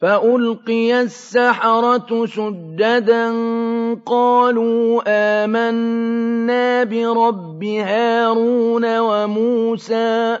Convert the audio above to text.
فَأُلْقِيَ السَّحَرَةُ سُجَّدًا قَالُوا آمَنَّا بِرَبِّ هَارُونَ وَمُوسَىٰ